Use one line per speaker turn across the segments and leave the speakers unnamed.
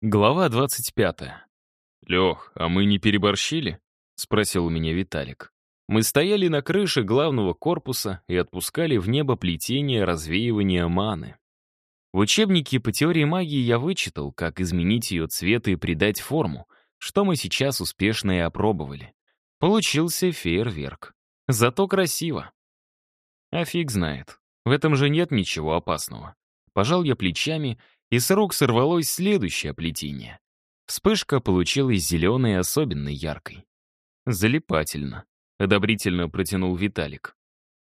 Глава 25. «Лех, а мы не переборщили?» — спросил у меня Виталик. Мы стояли на крыше главного корпуса и отпускали в небо плетение развеивания маны. В учебнике по теории магии я вычитал, как изменить ее цвет и придать форму, что мы сейчас успешно и опробовали. Получился фейерверк. Зато красиво. А фиг знает. В этом же нет ничего опасного. Пожал я плечами и с рук сорвалось следующее плетение. Вспышка получилась зеленой и особенно яркой. «Залипательно», — одобрительно протянул Виталик.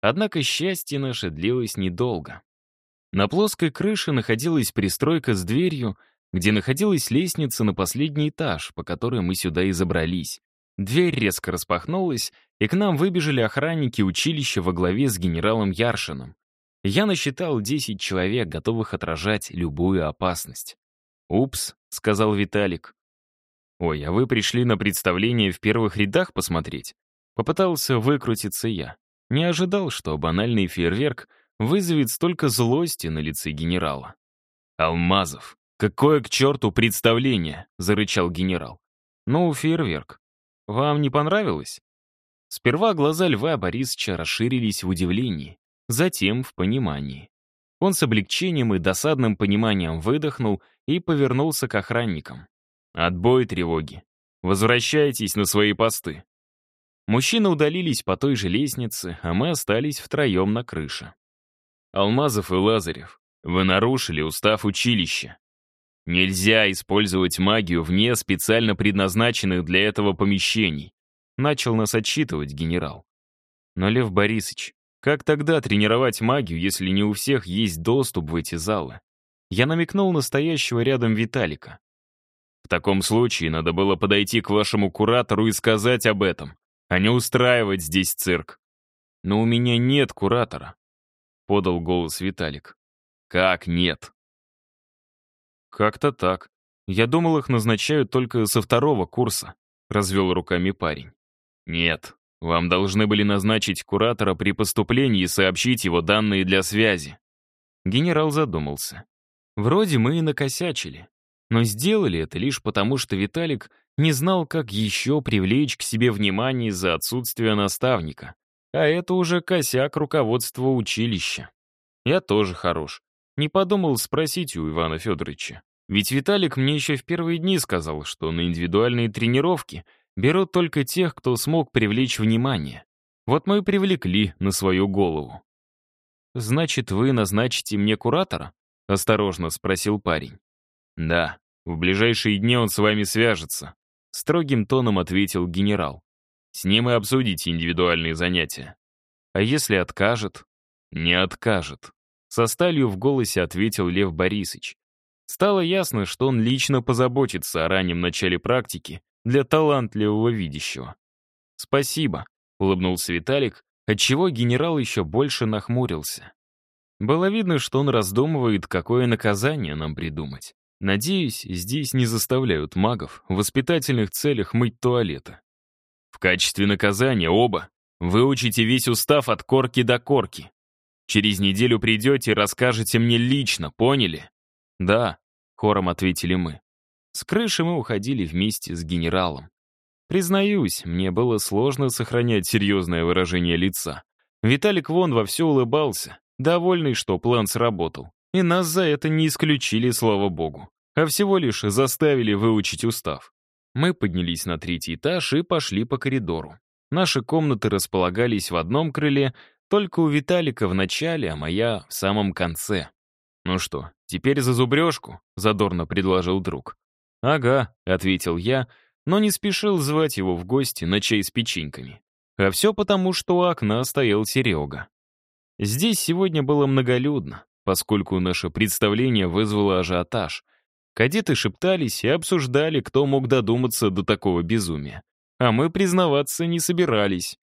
Однако счастье наше длилось недолго. На плоской крыше находилась пристройка с дверью, где находилась лестница на последний этаж, по которой мы сюда и забрались. Дверь резко распахнулась, и к нам выбежали охранники училища во главе с генералом Яршином. Я насчитал 10 человек, готовых отражать любую опасность. «Упс», — сказал Виталик. «Ой, а вы пришли на представление в первых рядах посмотреть?» Попытался выкрутиться я. Не ожидал, что банальный фейерверк вызовет столько злости на лице генерала. «Алмазов, какое к черту представление!» — зарычал генерал. «Ну, фейерверк. Вам не понравилось?» Сперва глаза Льва Борисовича расширились в удивлении затем в понимании. Он с облегчением и досадным пониманием выдохнул и повернулся к охранникам. «Отбой тревоги. Возвращайтесь на свои посты». Мужчины удалились по той же лестнице, а мы остались втроем на крыше. «Алмазов и Лазарев, вы нарушили устав училища. Нельзя использовать магию вне специально предназначенных для этого помещений», начал нас отчитывать генерал. Но Лев Борисович, как тогда тренировать магию, если не у всех есть доступ в эти залы? Я намекнул на стоящего рядом Виталика. В таком случае надо было подойти к вашему куратору и сказать об этом, а не устраивать здесь цирк. Но у меня нет куратора, подал голос Виталик. Как нет? Как-то так. Я думал, их назначают только со второго курса, развел руками парень. Нет, вам должны были назначить куратора при поступлении и сообщить его данные для связи. Генерал задумался. Вроде мы и накосячили. Но сделали это лишь потому, что Виталик не знал, как еще привлечь к себе внимание из-за отсутствия наставника. А это уже косяк руководства училища. Я тоже хорош. Не подумал спросить у Ивана Федоровича. Ведь Виталик мне еще в первые дни сказал, что на индивидуальные тренировки — берут только тех, кто смог привлечь внимание. Вот мы и привлекли на свою голову. «Значит, вы назначите мне куратора?» — осторожно спросил парень. «Да, в ближайшие дни он с вами свяжется», — строгим тоном ответил генерал. «С ним и обсудите индивидуальные занятия». «А если откажет?» «Не откажет», — со сталью в голосе ответил Лев Борисович. Стало ясно, что он лично позаботится о раннем начале практики для талантливого видящего. «Спасибо», — улыбнулся Виталик, отчего генерал еще больше нахмурился. Было видно, что он раздумывает, какое наказание нам придумать. Надеюсь, здесь не заставляют магов в воспитательных целях мыть туалеты. В качестве наказания оба выучите весь устав от корки до корки. Через неделю придете и расскажете мне лично, поняли? Да, хором ответили мы. С крыши мы уходили вместе с генералом. Признаюсь, мне было сложно сохранять серьезное выражение лица. Виталик вон вовсю улыбался, довольный, что план сработал. И нас за это не исключили, слава богу, а всего лишь заставили выучить устав. Мы поднялись на третий этаж и пошли по коридору. Наши комнаты располагались в одном крыле, только у Виталика в начале, а моя в самом конце. «Ну что, теперь за зубрежку?» — задорно предложил друг. «Ага», — ответил я, но не спешил звать его в гости на чай с печеньками. А все потому, что у окна стоял Серега. Здесь сегодня было многолюдно, поскольку наше представление вызвало ажиотаж. Кадеты шептались и обсуждали, кто мог додуматься до такого безумия. А мы признаваться не собирались.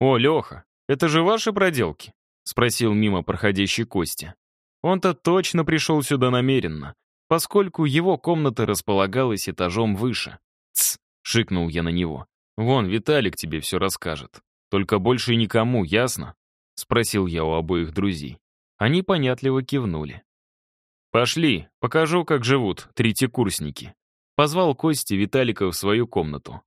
«О, Леха, это же ваши проделки?» — спросил мимо проходящий Костя. Он-то точно пришел сюда намеренно, поскольку его комната располагалась этажом выше. «Тсс!» — шикнул я на него. «Вон, Виталик тебе все расскажет. Только больше никому, ясно?» — спросил я у обоих друзей. Они понятливо кивнули. «Пошли, покажу, как живут третьекурсники». Позвал Кости Виталика в свою комнату.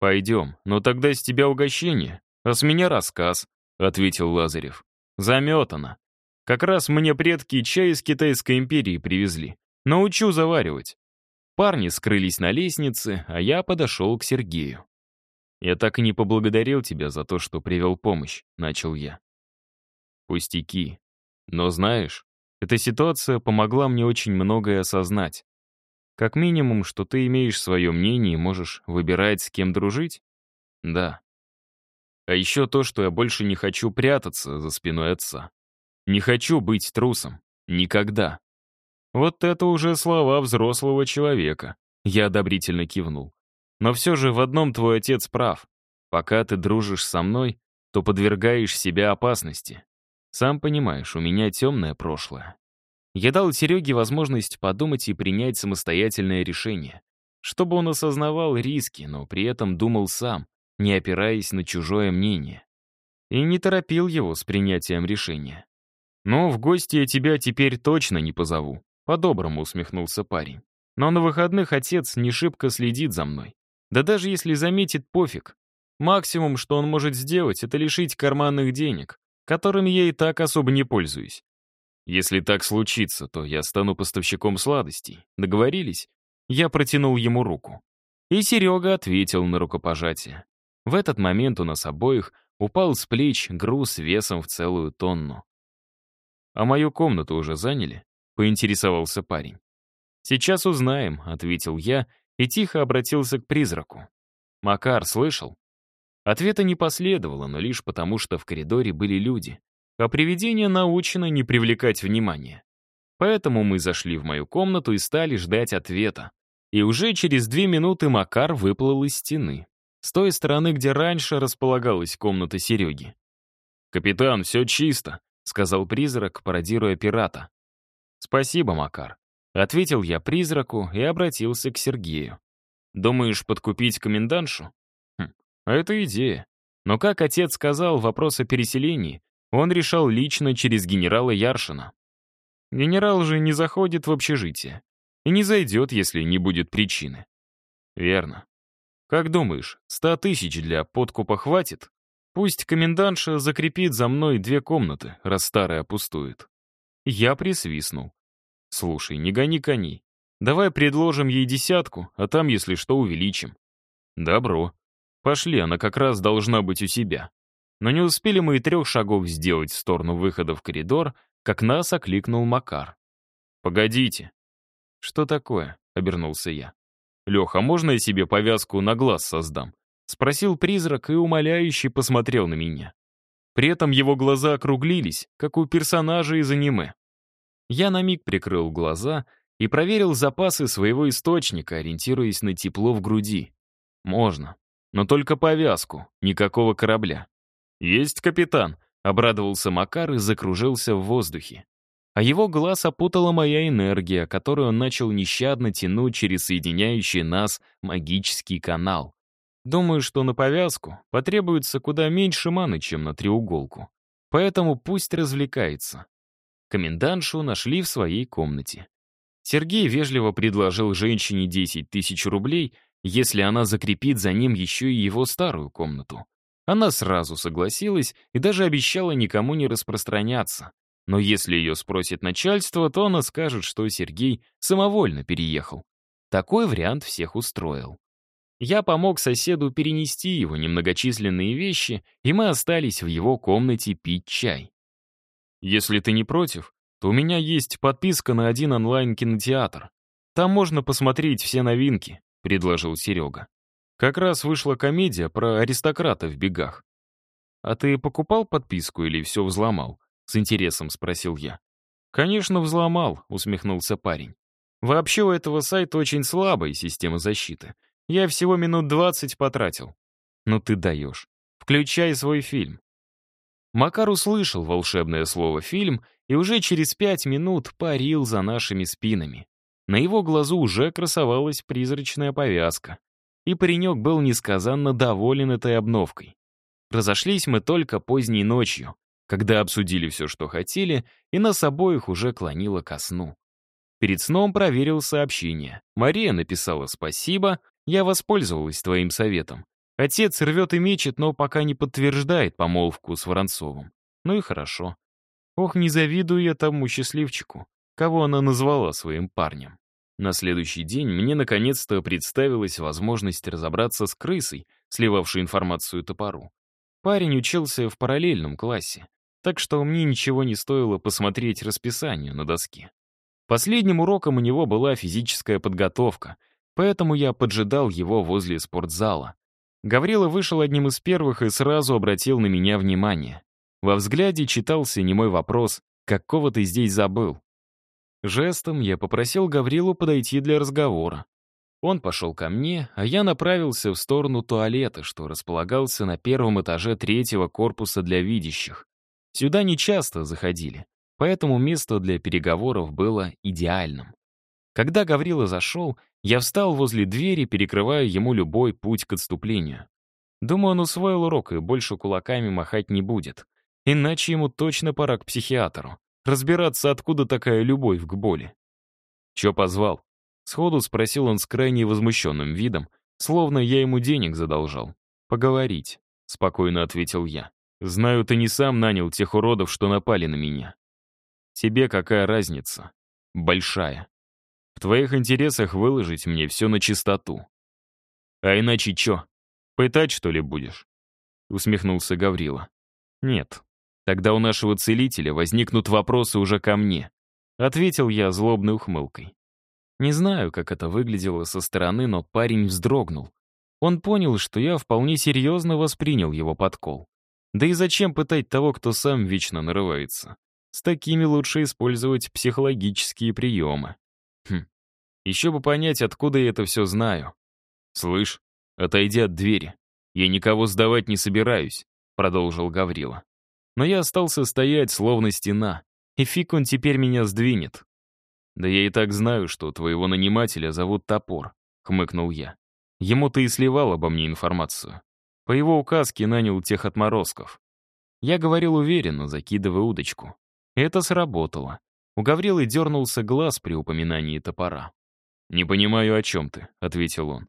«Пойдем, но тогда с тебя угощение, а с меня рассказ», — ответил Лазарев. «Заметано. Как раз мне предки чай из Китайской империи привезли. Научу заваривать». Парни скрылись на лестнице, а я подошел к Сергею. «Я так и не поблагодарил тебя за то, что привел помощь», — начал я. «Пустяки. Но знаешь, эта ситуация помогла мне очень многое осознать. Как минимум, что ты имеешь свое мнение и можешь выбирать, с кем дружить? Да. А еще то, что я больше не хочу прятаться за спиной отца. Не хочу быть трусом. Никогда. Вот это уже слова взрослого человека. Я одобрительно кивнул. Но все же в одном твой отец прав. Пока ты дружишь со мной, то подвергаешь себя опасности. Сам понимаешь, у меня темное прошлое. Я дал Сереге возможность подумать и принять самостоятельное решение, чтобы он осознавал риски, но при этом думал сам, не опираясь на чужое мнение. И не торопил его с принятием решения. «Ну, в гости я тебя теперь точно не позову», — по-доброму усмехнулся парень. «Но на выходных отец не шибко следит за мной. Да даже если заметит, пофиг. Максимум, что он может сделать, это лишить карманных денег, которыми я и так особо не пользуюсь. Если так случится, то я стану поставщиком сладостей. Договорились? Я протянул ему руку. И Серега ответил на рукопожатие. В этот момент у нас обоих упал с плеч груз весом в целую тонну. «А мою комнату уже заняли?» — поинтересовался парень. «Сейчас узнаем», — ответил я и тихо обратился к призраку. «Макар, слышал?» Ответа не последовало, но лишь потому, что в коридоре были люди. А привидение научено не привлекать внимания. Поэтому мы зашли в мою комнату и стали ждать ответа. И уже через две минуты Макар выплыл из стены. С той стороны, где раньше располагалась комната Сереги. «Капитан, все чисто», — сказал призрак, пародируя пирата. «Спасибо, Макар», — ответил я призраку и обратился к Сергею. «Думаешь подкупить комендантшу?» А это идея. Но, как отец сказал, вопрос о переселении он решал лично через генерала Яршина. Генерал же не заходит в общежитие. И не зайдет, если не будет причины. Верно. Как думаешь, ста тысяч для подкупа хватит? Пусть комендантша закрепит за мной две комнаты, раз старая пустует. Я присвистнул. Слушай, не гони коней. Давай предложим ей десятку, а там, если что, увеличим. Добро. Пошли, она как раз должна быть у себя. Но не успели мы и трех шагов сделать в сторону выхода в коридор, как нас окликнул Макар. «Погодите». «Что такое?» — обернулся я. «Леха, можно я себе повязку на глаз создам?» — спросил призрак и умоляюще посмотрел на меня. При этом его глаза округлились, как у персонажа из аниме. Я на миг прикрыл глаза и проверил запасы своего источника, ориентируясь на тепло в груди. Можно. Но только повязку, никакого корабля. «Есть капитан», — обрадовался Макар и закружился в воздухе. А его глаз опутала моя энергия, которую он начал нещадно тянуть через соединяющий нас магический канал. Думаю, что на повязку потребуется куда меньше маны, чем на треуголку. Поэтому пусть развлекается. Комендантшу нашли в своей комнате. Сергей вежливо предложил женщине 10 тысяч рублей если она закрепит за ним еще и его старую комнату. Она сразу согласилась и даже обещала никому не распространяться. Но если ее спросит начальство, то она скажет, что Сергей самовольно переехал. Такой вариант всех устроил. Я помог соседу перенести его немногочисленные вещи, и мы остались в его комнате пить чай. Если ты не против, то у меня есть подписка на один онлайн-кинотеатр. Там можно посмотреть все новинки. — предложил Серега. «Как раз вышла комедия про аристократа в бегах». «А ты покупал подписку или все взломал?» — с интересом спросил я. «Конечно, взломал», — усмехнулся парень. «Вообще у этого сайта очень слабая система защиты. Я всего минут двадцать потратил». «Ну ты даешь. Включай свой фильм». Макар услышал волшебное слово «фильм» и уже через пять минут парил за нашими спинами. На его глазу уже красовалась призрачная повязка. И паренек был несказанно доволен этой обновкой. Разошлись мы только поздней ночью, когда обсудили все, что хотели, и нас обоих уже клонило ко сну. Перед сном проверил сообщение. Мария написала «Спасибо, я воспользовалась твоим советом. Отец рвет и мечет, но пока не подтверждает помолвку с Воронцовым. Ну и хорошо. Ох, не завидую я тому счастливчику, кого она назвала своим парнем. На следующий день мне наконец-то представилась возможность разобраться с крысой, сливавшей информацию топору. Парень учился в параллельном классе, так что мне ничего не стоило посмотреть расписание на доске. Последним уроком у него была физическая подготовка, поэтому я поджидал его возле спортзала. Гаврила вышел одним из первых и сразу обратил на меня внимание. Во взгляде читался немой вопрос «Какого ты здесь забыл?». Жестом я попросил Гаврилу подойти для разговора. Он пошел ко мне, а я направился в сторону туалета, что располагался на первом этаже третьего корпуса для видящих. Сюда не часто заходили, поэтому место для переговоров было идеальным. Когда Гаврила зашел, я встал возле двери, перекрывая ему любой путь к отступлению. Думаю, он усвоил урок и больше кулаками махать не будет. Иначе ему точно пора к психиатру. Разбираться, откуда такая любовь к боли. «Чё позвал?» Сходу спросил он с крайне возмущенным видом, словно я ему денег задолжал. «Поговорить», — спокойно ответил я. «Знаю, ты не сам нанял тех уродов, что напали на меня. Тебе какая разница? Большая. В твоих интересах выложить мне все на чистоту. А иначе чё? Пытать, что ли, будешь?» Усмехнулся Гаврила. «Нет, Тогда у нашего целителя возникнут вопросы уже ко мне. Ответил я злобной ухмылкой. Не знаю, как это выглядело со стороны, но парень вздрогнул. Он понял, что я вполне серьезно воспринял его подкол. Да и зачем пытать того, кто сам вечно нарывается? С такими лучше использовать психологические приемы. Хм. Еще бы понять, откуда я это все знаю. «Слышь, отойди от двери. Я никого сдавать не собираюсь», — продолжил Гаврила. Но я остался стоять, словно стена. И фиг он теперь меня сдвинет. «Да я и так знаю, что твоего нанимателя зовут Топор», — хмыкнул я. Ему-то и сливал обо мне информацию. По его указке нанял тех отморозков. Я говорил уверенно, закидывая удочку. Это сработало. У Гаврилы дернулся глаз при упоминании топора. «Не понимаю, о чем ты», — ответил он.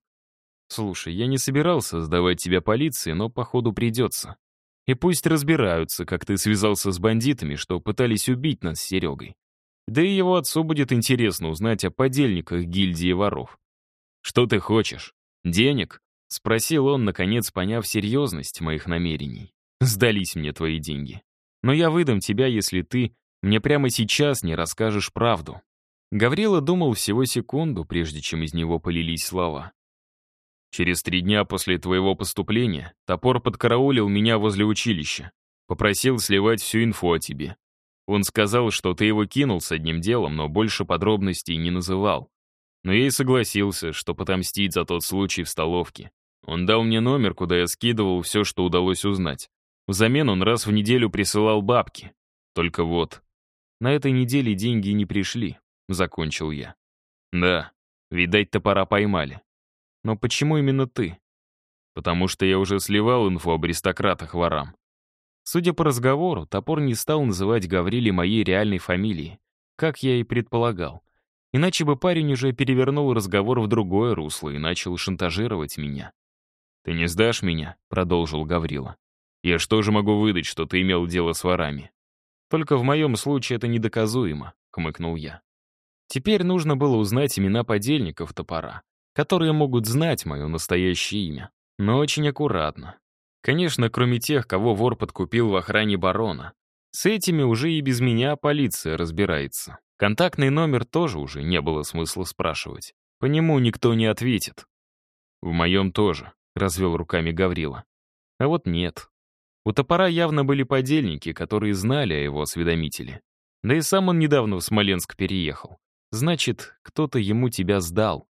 «Слушай, я не собирался сдавать тебя полиции, но, походу, придется. И пусть разбираются, как ты связался с бандитами, что пытались убить нас с Серегой. Да и его отцу будет интересно узнать о подельниках гильдии воров. «Что ты хочешь? Денег?» — спросил он, наконец поняв серьезность моих намерений. «Сдались мне твои деньги. Но я выдам тебя, если ты мне прямо сейчас не расскажешь правду». Гаврила думал всего секунду, прежде чем из него полились слова. Через три дня после твоего поступления топор подкараулил меня возле училища. Попросил сливать всю инфу о тебе. Он сказал, что ты его кинул с одним делом, но больше подробностей не называл. Но я и согласился, что потомстить за тот случай в столовке. Он дал мне номер, куда я скидывал все, что удалось узнать. Взамен он раз в неделю присылал бабки. Только вот, на этой неделе деньги не пришли, закончил я. Да, видать, топора поймали. Но почему именно ты? Потому что я уже сливал инфу об аристократах ворам. Судя по разговору, топор не стал называть Гавриле моей реальной фамилией, как я и предполагал. Иначе бы парень уже перевернул разговор в другое русло и начал шантажировать меня. «Ты не сдашь меня?» — продолжил Гаврила. «Я что же могу выдать, что ты имел дело с ворами?» «Только в моем случае это недоказуемо», — хмыкнул я. Теперь нужно было узнать имена подельников топора которые могут знать мое настоящее имя, но очень аккуратно. Конечно, кроме тех, кого вор подкупил в охране барона. С этими уже и без меня полиция разбирается. Контактный номер тоже уже не было смысла спрашивать. По нему никто не ответит. «В моем тоже», — развел руками Гаврила. А вот нет. У топора явно были подельники, которые знали о его осведомителе. Да и сам он недавно в Смоленск переехал. Значит, кто-то ему тебя сдал.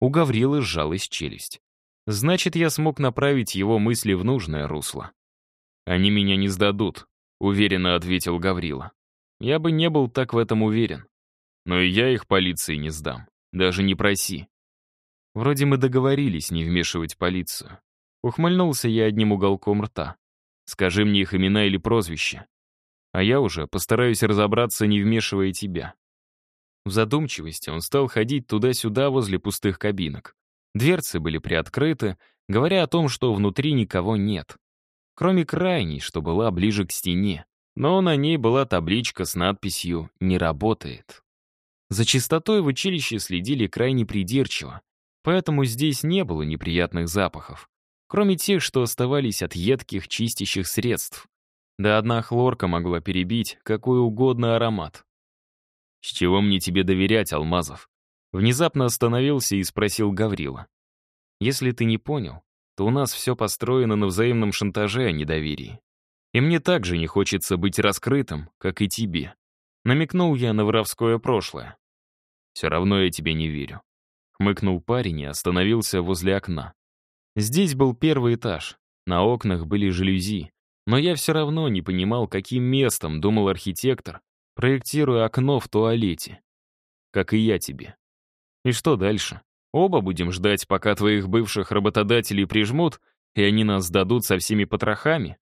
У Гаврилы сжалась челюсть. Значит, я смог направить его мысли в нужное русло. «Они меня не сдадут», — уверенно ответил Гаврила. «Я бы не был так в этом уверен. Но и я их полиции не сдам. Даже не проси». Вроде мы договорились не вмешивать полицию. Ухмыльнулся я одним уголком рта. «Скажи мне их имена или прозвища. А я уже постараюсь разобраться, не вмешивая тебя». В задумчивости он стал ходить туда-сюда возле пустых кабинок. Дверцы были приоткрыты, говоря о том, что внутри никого нет. Кроме крайней, что была ближе к стене. Но на ней была табличка с надписью «Не работает». За чистотой в училище следили крайне придирчиво, поэтому здесь не было неприятных запахов, кроме тех, что оставались от едких чистящих средств. Да одна хлорка могла перебить какой угодно аромат. «С чего мне тебе доверять, Алмазов?» Внезапно остановился и спросил Гаврила. «Если ты не понял, то у нас все построено на взаимном шантаже, а не доверии. И мне также не хочется быть раскрытым, как и тебе». Намекнул я на воровское прошлое. «Все равно я тебе не верю». Хмыкнул парень и остановился возле окна. Здесь был первый этаж, на окнах были жалюзи, но я все равно не понимал, каким местом думал архитектор, проектируя окно в туалете. Как и я тебе. И что дальше? Оба будем ждать, пока твоих бывших работодателей прижмут, и они нас сдадут со всеми потрохами?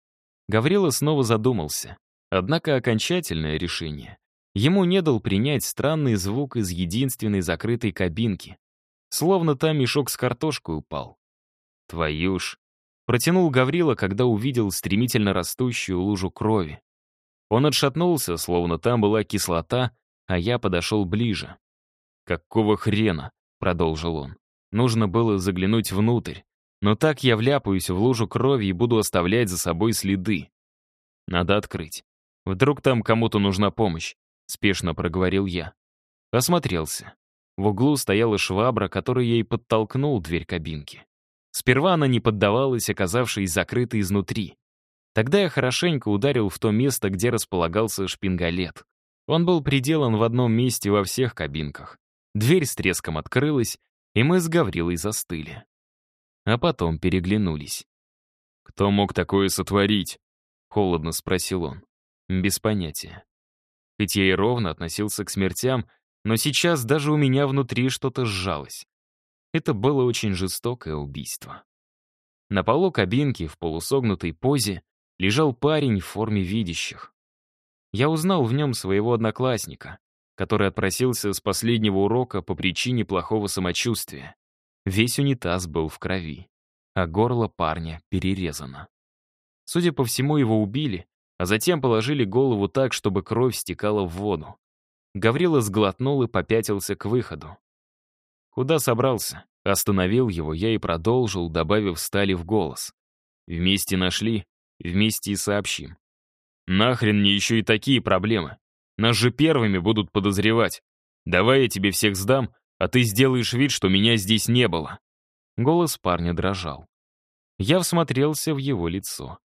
Гаврила снова задумался. Однако окончательное решение ему не дал принять странный звук из единственной закрытой кабинки. Словно там мешок с картошкой упал. Твою ж. Протянул Гаврила, когда увидел стремительно растущую лужу крови. Он отшатнулся, словно там была кислота, а я подошел ближе. «Какого хрена?» — продолжил он. «Нужно было заглянуть внутрь. Но так я вляпаюсь в лужу крови и буду оставлять за собой следы. Надо открыть. Вдруг там кому-то нужна помощь», — спешно проговорил я. Осмотрелся. В углу стояла швабра, которой я и подтолкнул дверь кабинки. Сперва она не поддавалась, оказавшись закрытой изнутри. Тогда я хорошенько ударил в то место, где располагался шпингалет. Он был приделан в одном месте во всех кабинках. Дверь с треском открылась, и мы с Гаврилой застыли. А потом переглянулись. «Кто мог такое сотворить?» — холодно спросил он. Без понятия. Хоть я и ровно относился к смертям, но сейчас даже у меня внутри что-то сжалось. Это было очень жестокое убийство. На полу кабинки в полусогнутой позе лежал парень в форме видящих. Я узнал в нем своего одноклассника, который отпросился с последнего урока по причине плохого самочувствия. Весь унитаз был в крови, а горло парня перерезано. Судя по всему, его убили, а затем положили голову так, чтобы кровь стекала в воду. Гаврила сглотнул и попятился к выходу. «Куда собрался?» Остановил его я и продолжил, добавив стали в голос. «Вместе нашли, вместе и сообщим. Нахрен мне еще и такие проблемы? Нас же первыми будут подозревать. Давай я тебе всех сдам, а ты сделаешь вид, что меня здесь не было». Голос парня дрожал. Я всмотрелся в его лицо.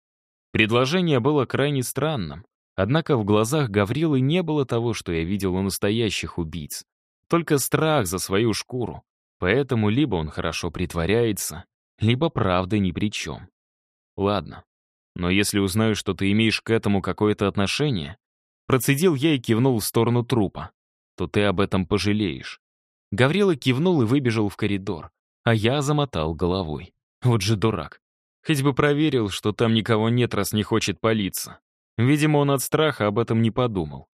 Предложение было крайне странным, однако в глазах Гаврилы не было того, что я видел у настоящих убийц. Только страх за свою шкуру. Поэтому либо он хорошо притворяется, либо правда ни при чем. Ладно. Но если узнаю, что ты имеешь к этому какое-то отношение, процедил я и кивнул в сторону трупа, то ты об этом пожалеешь. Гаврила кивнул и выбежал в коридор, а я замотал головой. Вот же дурак. Хоть бы проверил, что там никого нет, раз не хочет палиться. Видимо, он от страха об этом не подумал.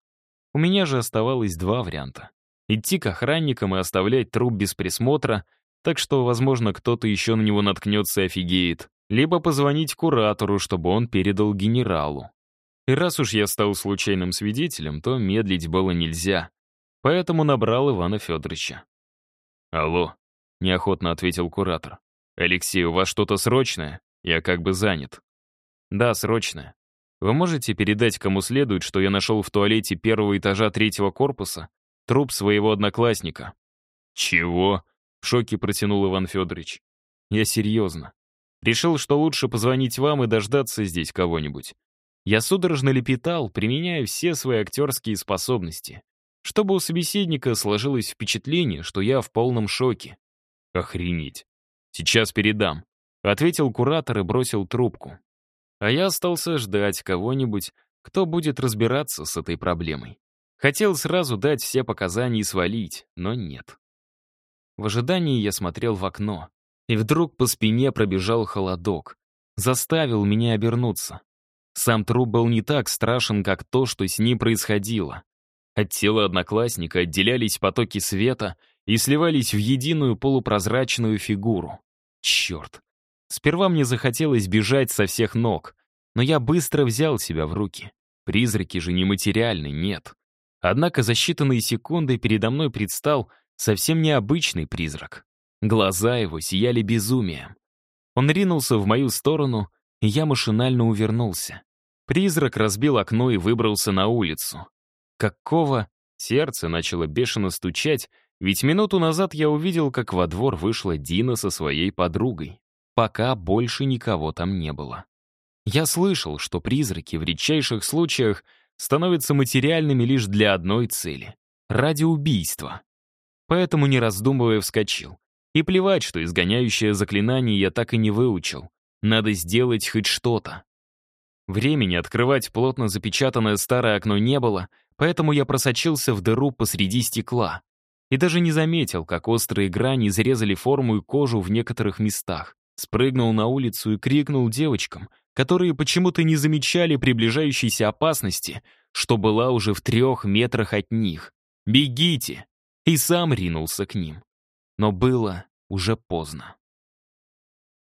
У меня же оставалось два варианта идти к охранникам и оставлять труп без присмотра, так что, возможно, кто-то еще на него наткнется и офигеет, либо позвонить куратору, чтобы он передал генералу. И раз уж я стал случайным свидетелем, то медлить было нельзя, поэтому набрал Ивана Федоровича. «Алло», — неохотно ответил куратор. «Алексей, у вас что-то срочное? Я как бы занят». «Да, срочное. Вы можете передать кому следует, что я нашел в туалете первого этажа третьего корпуса труп своего одноклассника. «Чего?» — в шоке протянул Иван Федорович. «Я серьезно. Решил, что лучше позвонить вам и дождаться здесь кого-нибудь. Я судорожно лепетал, применяя все свои актерские способности, чтобы у собеседника сложилось впечатление, что я в полном шоке. «Охренеть! Сейчас передам», — ответил куратор и бросил трубку. А я остался ждать кого-нибудь, кто будет разбираться с этой проблемой. Хотел сразу дать все показания и свалить, но нет. В ожидании я смотрел в окно, и вдруг по спине пробежал холодок. Заставил меня обернуться. Сам труп был не так страшен, как то, что с ним происходило. От тела одноклассника отделялись потоки света и сливались в единую полупрозрачную фигуру. Черт. Сперва мне захотелось бежать со всех ног, но я быстро взял себя в руки. Призраки же нематериальны, нет. Однако за считанные секунды передо мной предстал совсем необычный призрак. Глаза его сияли безумием. Он ринулся в мою сторону, и я машинально увернулся. Призрак разбил окно и выбрался на улицу. Какого? Сердце начало бешено стучать, ведь минуту назад я увидел, как во двор вышла Дина со своей подругой. Пока больше никого там не было. Я слышал, что призраки в редчайших случаях становятся материальными лишь для одной цели — ради убийства. Поэтому, не раздумывая, вскочил. И плевать, что изгоняющее заклинание я так и не выучил. Надо сделать хоть что-то. Времени открывать плотно запечатанное старое окно не было, поэтому я просочился в дыру посреди стекла. И даже не заметил, как острые грани изрезали форму и кожу в некоторых местах. Спрыгнул на улицу и крикнул девочкам, которые почему-то не замечали приближающейся опасности, что была уже в трех метрах от них. «Бегите!» И сам ринулся к ним. Но было уже поздно.